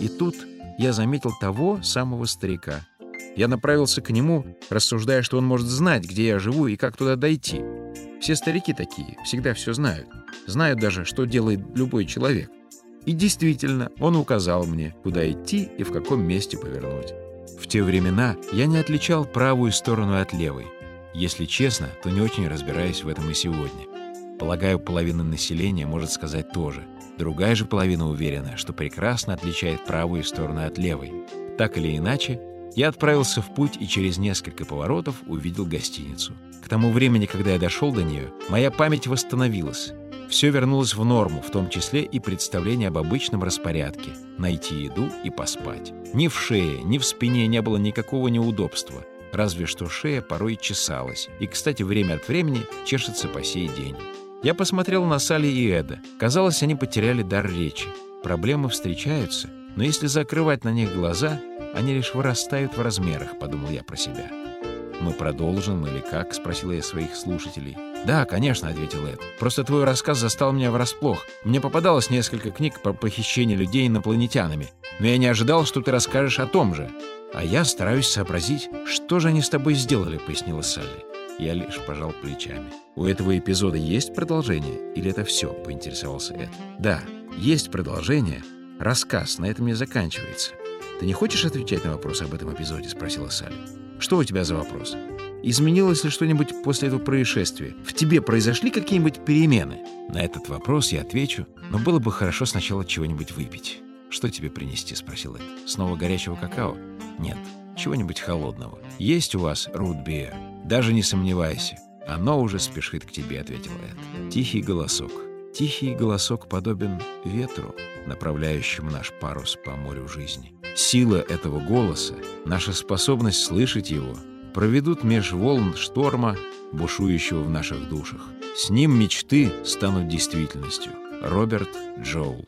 И тут я заметил того самого старика. Я направился к нему, рассуждая, что он может знать, где я живу и как туда дойти. Все старики такие, всегда все знают. Знают даже, что делает любой человек. И действительно, он указал мне, куда идти и в каком месте повернуть. В те времена я не отличал правую сторону от левой. Если честно, то не очень разбираюсь в этом и сегодня. Полагаю, половина населения может сказать тоже. Другая же половина уверена, что прекрасно отличает правую сторону от левой. Так или иначе, я отправился в путь и через несколько поворотов увидел гостиницу. К тому времени, когда я дошел до нее, моя память восстановилась. Все вернулось в норму, в том числе и представление об обычном распорядке — найти еду и поспать. Ни в шее, ни в спине не было никакого неудобства, разве что шея порой чесалась, и, кстати, время от времени чешется по сей день. Я посмотрел на Салли и Эда. Казалось, они потеряли дар речи. Проблемы встречаются, но если закрывать на них глаза, они лишь вырастают в размерах, подумал я про себя. «Мы продолжим или как?» — спросил я своих слушателей. «Да, конечно», — ответил Эд. «Просто твой рассказ застал меня врасплох. Мне попадалось несколько книг про похищение людей инопланетянами, но я не ожидал, что ты расскажешь о том же. А я стараюсь сообразить, что же они с тобой сделали», — пояснила Салли. Я лишь пожал плечами. «У этого эпизода есть продолжение? Или это все?» — поинтересовался Эд. «Да, есть продолжение. Рассказ на этом не заканчивается. Ты не хочешь отвечать на вопрос об этом эпизоде?» — спросила Салли. «Что у тебя за вопрос? Изменилось ли что-нибудь после этого происшествия? В тебе произошли какие-нибудь перемены?» На этот вопрос я отвечу, но было бы хорошо сначала чего-нибудь выпить. «Что тебе принести?» — спросил Эд. «Снова горячего какао?» «Нет, чего-нибудь холодного. Есть у вас рутбиер?» «Даже не сомневайся. Оно уже спешит к тебе», — ответил Эд. Тихий голосок. Тихий голосок подобен ветру, направляющему наш парус по морю жизни. Сила этого голоса, наша способность слышать его, проведут меж волн шторма, бушующего в наших душах. С ним мечты станут действительностью. Роберт Джоул